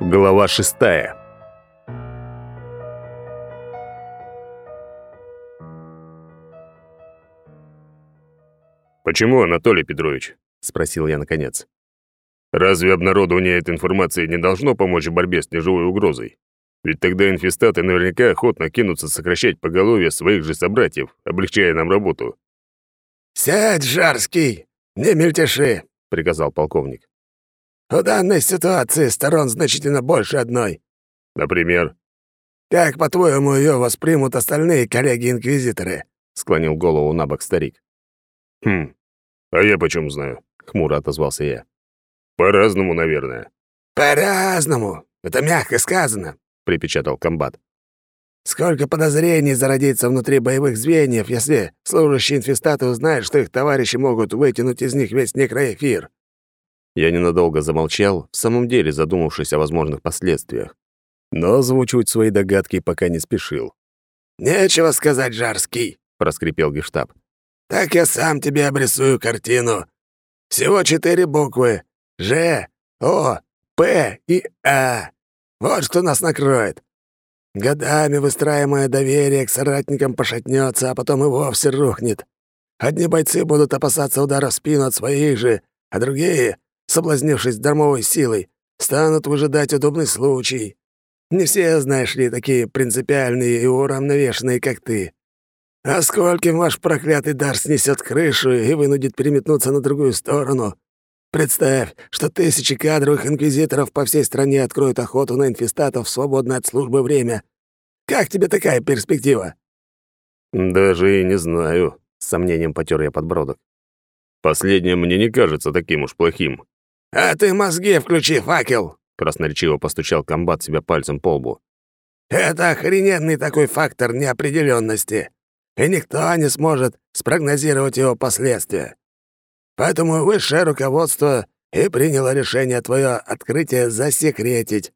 Глава шестая. «Почему, Анатолий Петрович?» — спросил я наконец. «Разве обнародование этой информации не должно помочь в борьбе с неживой угрозой? Ведь тогда инфестаты наверняка охотно кинутся сокращать поголовье своих же собратьев, облегчая нам работу». «Сядь, Жарский, не мельтеши», — приказал полковник. «В данной ситуации сторон значительно больше одной». «Например?» «Как, по-твоему, ее воспримут остальные коллеги-инквизиторы?» — склонил голову на бок старик. «Хм, а я почем знаю?» — хмуро отозвался я. «По-разному, наверное». «По-разному. Это мягко сказано», — припечатал комбат. «Сколько подозрений зародится внутри боевых звеньев, если служащие инфестаты узнают, что их товарищи могут вытянуть из них весь некроэфир?» Я ненадолго замолчал, в самом деле задумавшись о возможных последствиях. Но озвучивать свои догадки пока не спешил. «Нечего сказать, Жарский», — проскрипел гештаб. Так я сам тебе обрисую картину. Всего четыре буквы. Ж, О, П и А. Вот что нас накроет. Годами выстраиваемое доверие к соратникам пошатнется, а потом и вовсе рухнет. Одни бойцы будут опасаться удара в спину от своих же, а другие, соблазнившись дармовой силой, станут выжидать удобный случай. Не все, знаешь ли, такие принципиальные и уравновешенные, как ты. А скольким ваш проклятый дар снесет крышу и вынудит переметнуться на другую сторону? Представь, что тысячи кадровых инквизиторов по всей стране откроют охоту на инфестатов в свободное от службы время. Как тебе такая перспектива?» «Даже и не знаю», — с сомнением потер я подбородок. «Последнее мне не кажется таким уж плохим». «А ты мозги включи, факел!» — красноречиво постучал комбат себя пальцем по лбу. «Это охрененный такой фактор неопределенности и никто не сможет спрогнозировать его последствия. Поэтому высшее руководство и приняло решение твое открытие засекретить.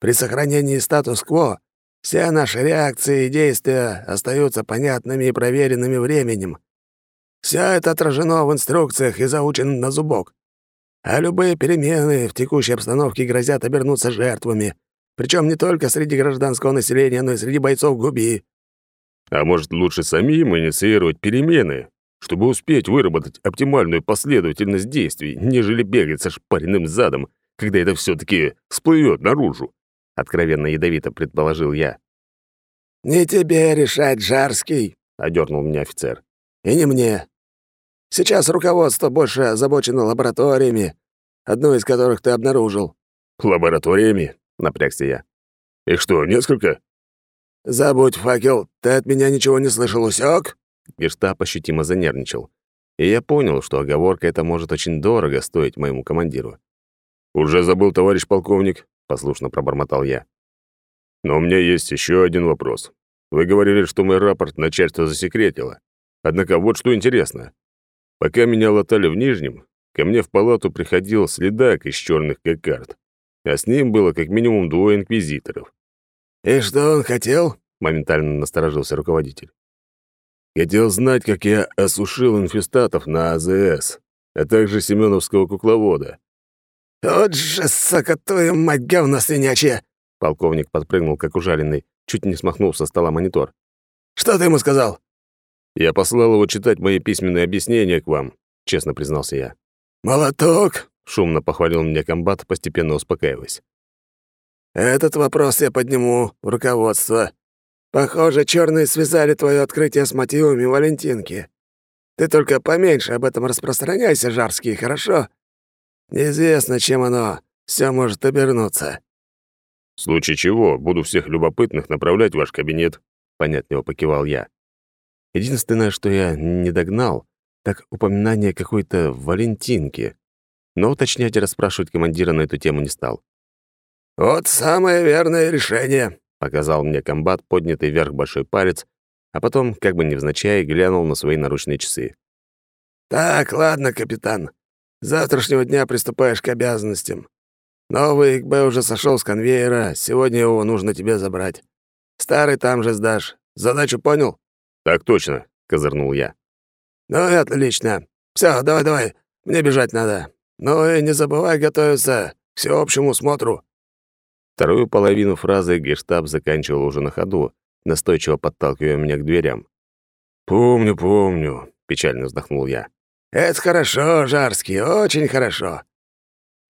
При сохранении статус-кво все наши реакции и действия остаются понятными и проверенными временем. Все это отражено в инструкциях и заучено на зубок. А любые перемены в текущей обстановке грозят обернуться жертвами, причем не только среди гражданского населения, но и среди бойцов ГУБИ. А может, лучше самим инициировать перемены, чтобы успеть выработать оптимальную последовательность действий, нежели бегать со шпаренным задом, когда это все таки всплывет наружу?» — откровенно ядовито предположил я. «Не тебе решать, Жарский», — одернул меня офицер. «И не мне. Сейчас руководство больше озабочено лабораториями, одну из которых ты обнаружил». «Лабораториями?» — напрягся я. «И что, несколько?» «Забудь, факел, ты от меня ничего не слышал, усёк?» Гештаб ощутимо занервничал. И я понял, что оговорка эта может очень дорого стоить моему командиру. «Уже забыл, товарищ полковник», — послушно пробормотал я. «Но у меня есть еще один вопрос. Вы говорили, что мой рапорт начальство засекретило. Однако вот что интересно. Пока меня латали в Нижнем, ко мне в палату приходил следак из черных кокард, а с ним было как минимум двое инквизиторов. «И что он хотел?» — моментально насторожился руководитель. «Хотел знать, как я осушил инфестатов на АЗС, а также семеновского кукловода». «Вот же, сука, твою мать, говно свинячье!» Полковник подпрыгнул, как ужаленный, чуть не смахнул со стола монитор. «Что ты ему сказал?» «Я послал его читать мои письменные объяснения к вам», — честно признался я. «Молоток!» — шумно похвалил меня комбат, постепенно успокаиваясь. Этот вопрос я подниму в руководство. Похоже, черные связали твое открытие с мотивами Валентинки. Ты только поменьше об этом распространяйся, Жарский, хорошо? Неизвестно, чем оно все может обернуться. В случае чего, буду всех любопытных направлять в ваш кабинет, понятливо покивал я. Единственное, что я не догнал, так упоминание какой-то Валентинки. Но уточнять и расспрашивать командира на эту тему не стал. «Вот самое верное решение», — показал мне комбат, поднятый вверх большой палец, а потом, как бы невзначай, глянул на свои наручные часы. «Так, ладно, капитан. С завтрашнего дня приступаешь к обязанностям. Новый ИКБ уже сошел с конвейера, сегодня его нужно тебе забрать. Старый там же сдашь. Задачу понял?» «Так точно», — козырнул я. «Ну и отлично. Все, давай-давай, мне бежать надо. Ну и не забывай готовиться к всеобщему смотру». Вторую половину фразы гештаб заканчивал уже на ходу, настойчиво подталкивая меня к дверям. «Помню, помню», — печально вздохнул я. «Это хорошо, Жарский, очень хорошо».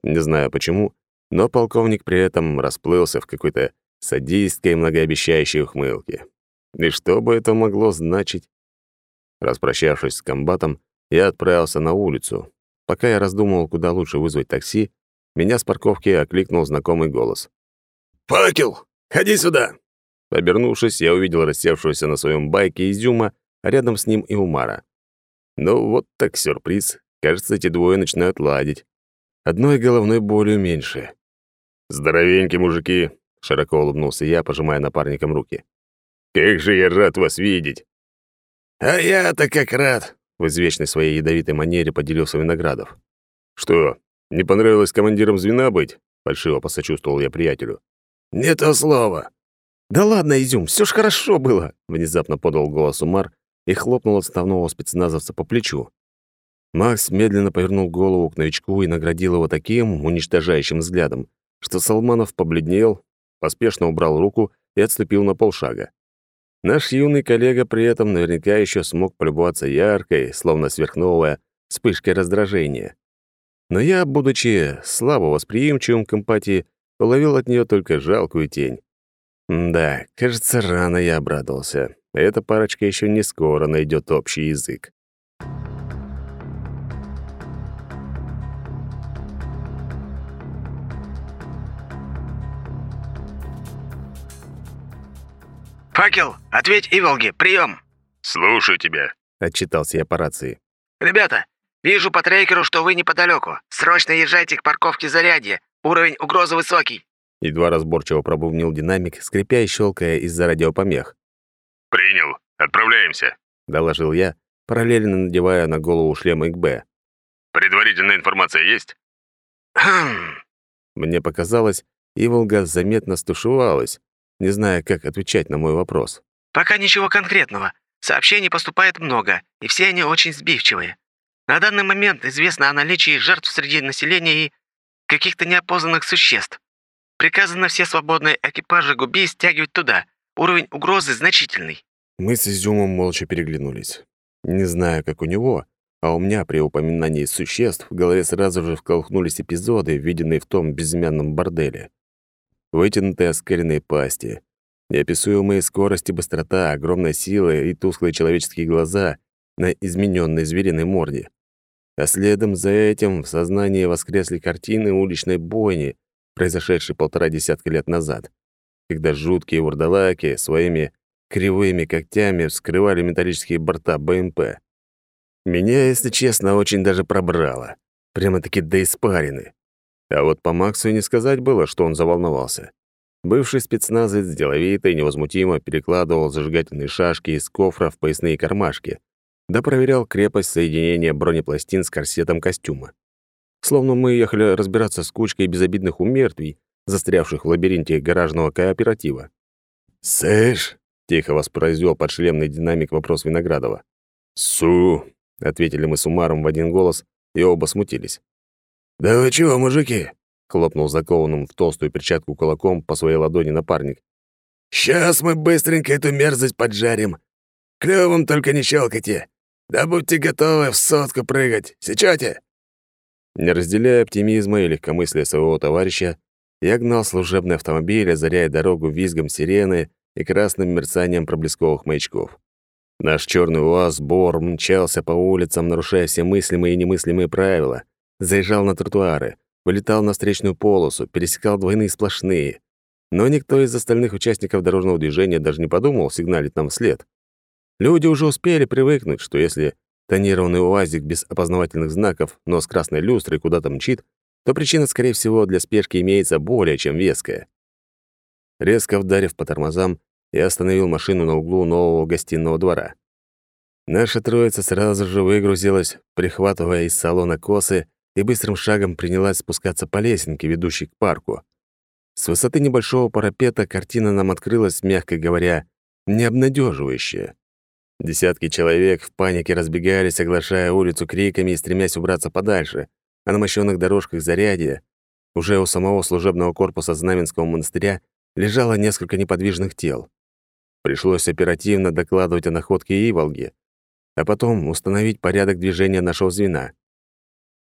Не знаю почему, но полковник при этом расплылся в какой-то садистской многообещающей ухмылке. И что бы это могло значить? Распрощавшись с комбатом, я отправился на улицу. Пока я раздумывал, куда лучше вызвать такси, меня с парковки окликнул знакомый голос. «Факел, ходи сюда!» Обернувшись, я увидел рассевшегося на своем байке Изюма, а рядом с ним и Умара. Ну вот так сюрприз. Кажется, эти двое начинают ладить. Одной головной болью меньше. «Здоровенькие мужики!» — широко улыбнулся я, пожимая напарникам руки. «Как же я рад вас видеть!» «А я-то как рад!» — в извечной своей ядовитой манере поделился Виноградов. «Что, не понравилось командиром звена быть?» — фальшиво посочувствовал я приятелю. «Не то слово!» «Да ладно, Изюм, все ж хорошо было!» — внезапно подал голос Умар и хлопнул отставного спецназовца по плечу. Макс медленно повернул голову к новичку и наградил его таким уничтожающим взглядом, что Салманов побледнел, поспешно убрал руку и отступил на полшага. Наш юный коллега при этом наверняка еще смог полюбоваться яркой, словно сверхновая, вспышкой раздражения. Но я, будучи слабо восприимчивым к эмпатии, уловил от нее только жалкую тень. да, кажется, рано я обрадовался. Эта парочка еще не скоро найдет общий язык. «Факел, ответь Иволге, прием!» «Слушаю тебя», — отчитался я по рации. «Ребята, вижу по трекеру, что вы неподалеку. Срочно езжайте к парковке Зарядье. Уровень угрозы высокий». Едва разборчиво пробубнил динамик, скрипя и щелкая из-за радиопомех. «Принял. Отправляемся», — доложил я, параллельно надевая на голову шлем ИКБ. «Предварительная информация есть?» «Хм...» Мне показалось, Иволга заметно стушевалась, не зная, как отвечать на мой вопрос. «Пока ничего конкретного. Сообщений поступает много, и все они очень сбивчивые. На данный момент известно о наличии жертв среди населения и каких-то неопознанных существ. Приказано все свободные экипажи Губи стягивать туда. Уровень угрозы значительный». Мы с Изюмом молча переглянулись. Не знаю, как у него, а у меня при упоминании существ в голове сразу же вколыхнулись эпизоды, виденные в том безымянном борделе вытянутые оскаленные пасти, неописуемые скорость и быстрота, огромная сила и тусклые человеческие глаза на измененной звериной морде. А следом за этим в сознании воскресли картины уличной бойни, произошедшей полтора десятка лет назад, когда жуткие вурдалаки своими кривыми когтями вскрывали металлические борта БМП. Меня, если честно, очень даже пробрало. Прямо-таки до испарины. А вот по Максу не сказать было, что он заволновался. Бывший спецназец деловито и невозмутимо перекладывал зажигательные шашки из кофра в поясные кармашки, да проверял крепость соединения бронепластин с корсетом костюма. Словно мы ехали разбираться с кучкой безобидных умертвий, застрявших в лабиринте гаражного кооператива. «Слышь?» — тихо воспроизвел подшлемный динамик вопрос Виноградова. «Су!» — ответили мы с Умаром в один голос, и оба смутились. «Да вы чего, мужики?» — хлопнул закованным в толстую перчатку кулаком по своей ладони напарник. «Сейчас мы быстренько эту мерзость поджарим. Клювом только не щелкайте. Да будьте готовы в сотку прыгать. Сечете?» Не разделяя оптимизма и легкомыслия своего товарища, я гнал служебный автомобиль, озаряя дорогу визгом сирены и красным мерцанием проблесковых маячков. Наш черный УАЗ Бор мчался по улицам, нарушая все мыслимые и немыслимые правила — заезжал на тротуары, вылетал на встречную полосу, пересекал двойные сплошные. Но никто из остальных участников дорожного движения даже не подумал сигналить нам вслед. Люди уже успели привыкнуть, что если тонированный УАЗик без опознавательных знаков, но с красной люстрой куда-то мчит, то причина, скорее всего, для спешки имеется более чем веская. Резко вдарив по тормозам, я остановил машину на углу нового гостиного двора. Наша троица сразу же выгрузилась, прихватывая из салона косы и быстрым шагом принялась спускаться по лесенке, ведущей к парку. С высоты небольшого парапета картина нам открылась, мягко говоря, необнадеживающая. Десятки человек в панике разбегались, оглашая улицу криками и стремясь убраться подальше, а на мощёных дорожках зарядья уже у самого служебного корпуса Знаменского монастыря лежало несколько неподвижных тел. Пришлось оперативно докладывать о находке Иволги, а потом установить порядок движения нашего звена.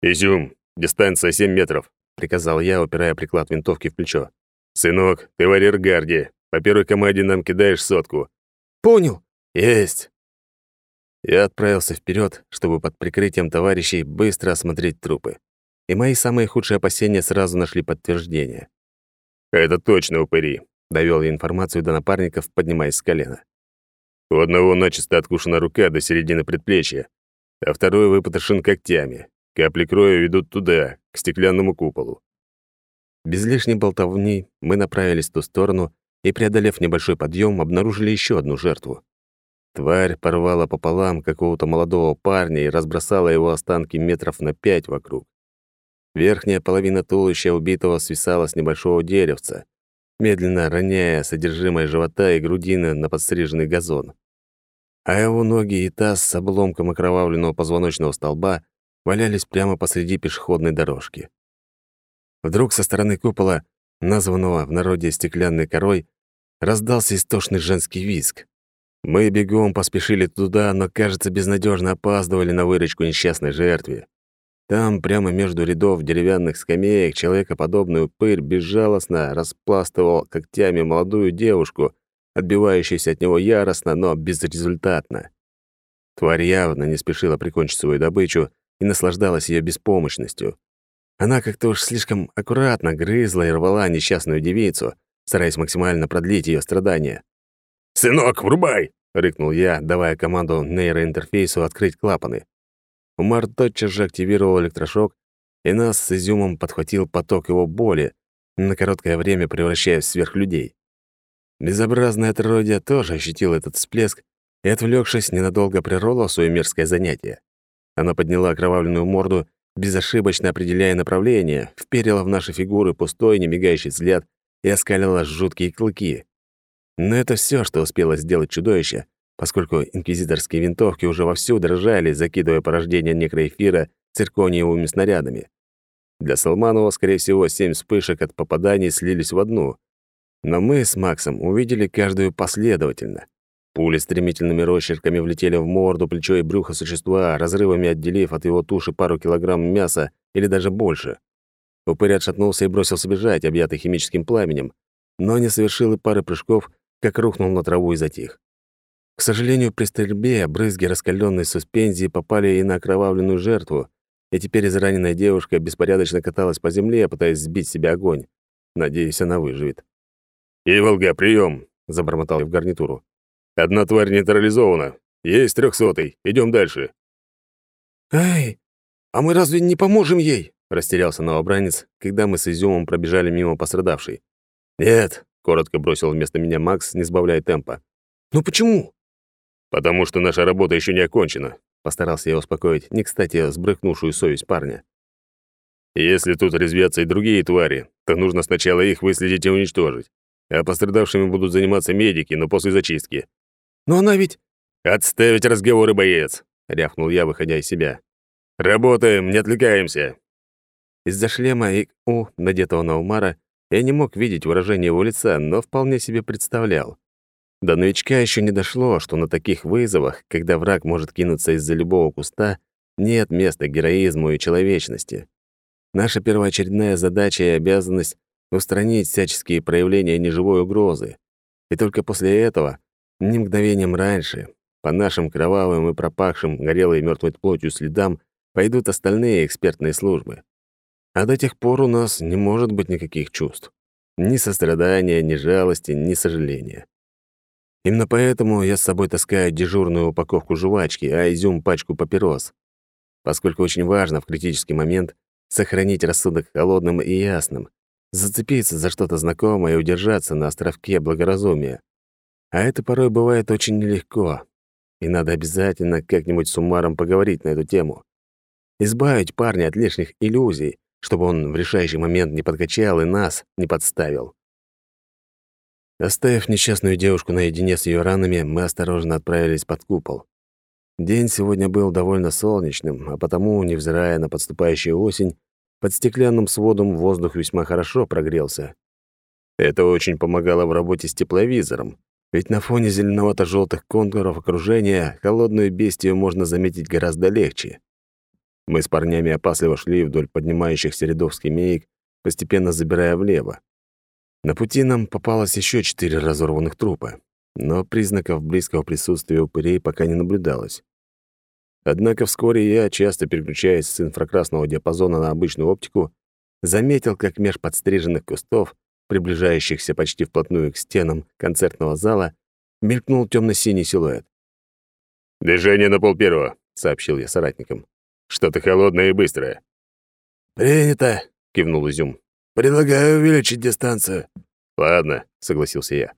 «Изюм, дистанция 7 метров», — приказал я, упирая приклад винтовки в плечо. «Сынок, ты в арьергарде. По первой команде нам кидаешь сотку». «Понял. Есть». Я отправился вперед, чтобы под прикрытием товарищей быстро осмотреть трупы. И мои самые худшие опасения сразу нашли подтверждение. «Это точно упыри», — довел я информацию до напарников, поднимаясь с колена. У одного начисто откушена рука до середины предплечья, а второй выпотрошен когтями. Капли крови ведут туда, к стеклянному куполу. Без лишней болтовни мы направились в ту сторону и, преодолев небольшой подъем, обнаружили еще одну жертву. Тварь порвала пополам какого-то молодого парня и разбросала его останки метров на пять вокруг. Верхняя половина туловища убитого свисала с небольшого деревца, медленно роняя содержимое живота и грудины на подстриженный газон. А его ноги и таз с обломком окровавленного позвоночного столба валялись прямо посреди пешеходной дорожки. Вдруг со стороны купола, названного в народе стеклянной корой, раздался истошный женский визг. Мы бегом поспешили туда, но, кажется, безнадежно опаздывали на выручку несчастной жертве. Там, прямо между рядов деревянных скамеек, человекоподобный упырь безжалостно распластывал когтями молодую девушку, отбивающуюся от него яростно, но безрезультатно. Тварь явно не спешила прикончить свою добычу и наслаждалась ее беспомощностью. Она как-то уж слишком аккуратно грызла и рвала несчастную девицу, стараясь максимально продлить ее страдания. «Сынок, врубай!» — рыкнул я, давая команду нейроинтерфейсу открыть клапаны. Умар тотчас же активировал электрошок, и нас с изюмом подхватил поток его боли, на короткое время превращаясь в сверхлюдей. Безобразное отродье тоже ощутил этот всплеск и, отвлекшись, ненадолго прервало мерзкое занятие. Она подняла окровавленную морду, безошибочно определяя направление, вперила в наши фигуры пустой, немигающий взгляд и оскалила жуткие клыки. Но это все, что успело сделать чудовище, поскольку инквизиторские винтовки уже вовсю дрожали, закидывая порождение некроэфира циркониевыми снарядами. Для Салманова, скорее всего, семь вспышек от попаданий слились в одну. Но мы с Максом увидели каждую последовательно. Пули стремительными росчерками влетели в морду, плечо и брюхо существа, разрывами отделив от его туши пару килограмм мяса или даже больше. Упырь отшатнулся и бросился бежать, объятый химическим пламенем, но не совершил и пары прыжков, как рухнул на траву и затих. К сожалению, при стрельбе брызги раскаленной суспензии попали и на окровавленную жертву, и теперь израненная девушка беспорядочно каталась по земле, пытаясь сбить себе огонь. Надеюсь, она выживет. «Иволга, прием! забормотал я в гарнитуру. «Одна тварь нейтрализована. Есть трехсотый. Идем дальше». «Эй, а мы разве не поможем ей?» — растерялся новобранец, когда мы с изюмом пробежали мимо пострадавшей. «Нет», — коротко бросил вместо меня Макс, не сбавляя темпа. «Ну почему?» «Потому что наша работа еще не окончена», — постарался я успокоить, не кстати, сбрыкнувшую совесть парня. «Если тут резвятся и другие твари, то нужно сначала их выследить и уничтожить. А пострадавшими будут заниматься медики, но после зачистки». «Но она ведь...» «Отставить разговоры, боец!» — рявкнул я, выходя из себя. «Работаем, не отвлекаемся!» Из-за шлема и у надетого на Умара я не мог видеть выражение его лица, но вполне себе представлял. До новичка еще не дошло, что на таких вызовах, когда враг может кинуться из-за любого куста, нет места героизму и человечности. Наша первоочередная задача и обязанность — устранить всяческие проявления неживой угрозы. И только после этого, ни мгновением раньше, по нашим кровавым и пропахшим горелой мертвой плотью следам пойдут остальные экспертные службы. А до тех пор у нас не может быть никаких чувств. Ни сострадания, ни жалости, ни сожаления. Именно поэтому я с собой таскаю дежурную упаковку жвачки, а изюм — пачку папирос. Поскольку очень важно в критический момент сохранить рассудок холодным и ясным, зацепиться за что-то знакомое и удержаться на островке благоразумия. А это порой бывает очень нелегко, и надо обязательно как-нибудь с умаром поговорить на эту тему. Избавить парня от лишних иллюзий, чтобы он в решающий момент не подкачал и нас не подставил. Оставив несчастную девушку наедине с ее ранами, мы осторожно отправились под купол. День сегодня был довольно солнечным, а потому, невзирая на подступающую осень, Под стеклянным сводом воздух весьма хорошо прогрелся. Это очень помогало в работе с тепловизором, ведь на фоне зеленовато-желтых контуров окружения холодную бестию можно заметить гораздо легче. Мы с парнями опасливо шли вдоль поднимающихся рядов скамеек, постепенно забирая влево. На пути нам попалось еще четыре разорванных трупа, но признаков близкого присутствия упырей пока не наблюдалось. Однако вскоре я, часто переключаясь с инфракрасного диапазона на обычную оптику, заметил, как меж подстриженных кустов, приближающихся почти вплотную к стенам концертного зала, мелькнул темно-синий силуэт. «Движение на полпервого», — сообщил я соратникам. «Что-то холодное и быстрое». «Принято», — кивнул Изюм. «Предлагаю увеличить дистанцию». «Ладно», — согласился я.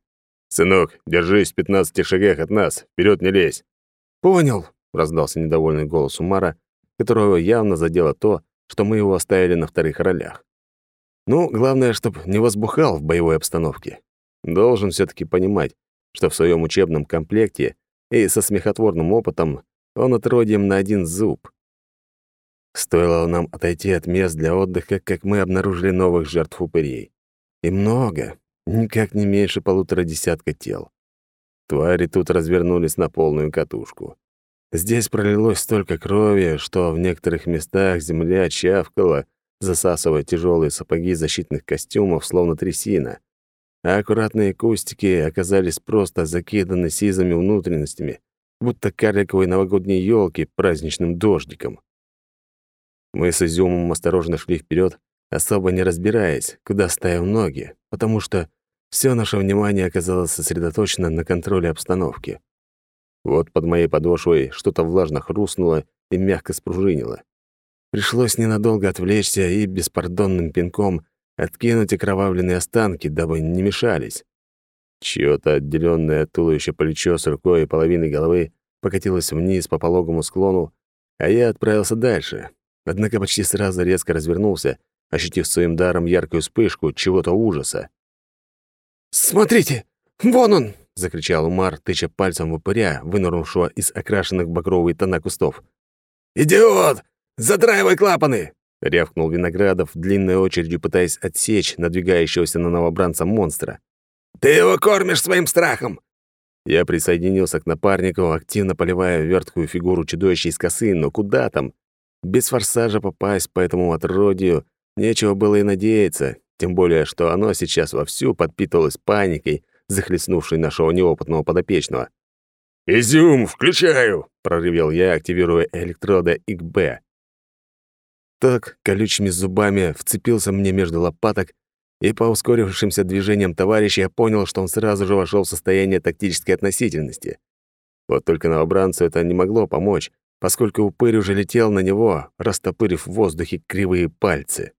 «Сынок, держись в пятнадцати шагах от нас, вперед не лезь». «Понял», раздался недовольный голос Умара, которого явно задело то, что мы его оставили на вторых ролях. Ну, главное, чтобы не возбухал в боевой обстановке. Должен все таки понимать, что в своем учебном комплекте и со смехотворным опытом он отродьем на один зуб. Стоило нам отойти от мест для отдыха, как мы обнаружили новых жертв упырей. И много, никак не меньше полутора десятка тел. Твари тут развернулись на полную катушку. Здесь пролилось столько крови, что в некоторых местах земля чавкала, засасывая тяжелые сапоги защитных костюмов, словно трясина. А аккуратные кустики оказались просто закиданы сизыми внутренностями, будто карликовые новогодние елки праздничным дождиком. Мы с изюмом осторожно шли вперед, особо не разбираясь, куда ставим ноги, потому что все наше внимание оказалось сосредоточено на контроле обстановки. Вот под моей подошвой что-то влажно хрустнуло и мягко спружинило. Пришлось ненадолго отвлечься и беспардонным пинком откинуть окровавленные останки, дабы не мешались. Чьё-то отделённое от туловища плечо с рукой и половиной головы покатилось вниз по пологому склону, а я отправился дальше. Однако почти сразу резко развернулся, ощутив своим даром яркую вспышку чего-то ужаса. «Смотрите! Вон он!» — закричал Умар, тыча пальцем в упыря, вынырнувшего из окрашенных в багровые тона кустов. «Идиот! Задраивай клапаны!» — рявкнул Виноградов, длинной очередью пытаясь отсечь надвигающегося на новобранца монстра. «Ты его кормишь своим страхом!» Я присоединился к напарнику, активно поливая верткую фигуру чудовища из косы, но куда там? Без форсажа попасть по этому отродью нечего было и надеяться, тем более, что оно сейчас вовсю подпитывалось паникой, захлестнувший нашего неопытного подопечного. «Изюм, включаю!» — проревел я, активируя электроды ИКБ. Так колючими зубами вцепился мне между лопаток, и по ускорившимся движениям товарища я понял, что он сразу же вошел в состояние тактической относительности. Вот только новобранцу это не могло помочь, поскольку упырь уже летел на него, растопырив в воздухе кривые пальцы.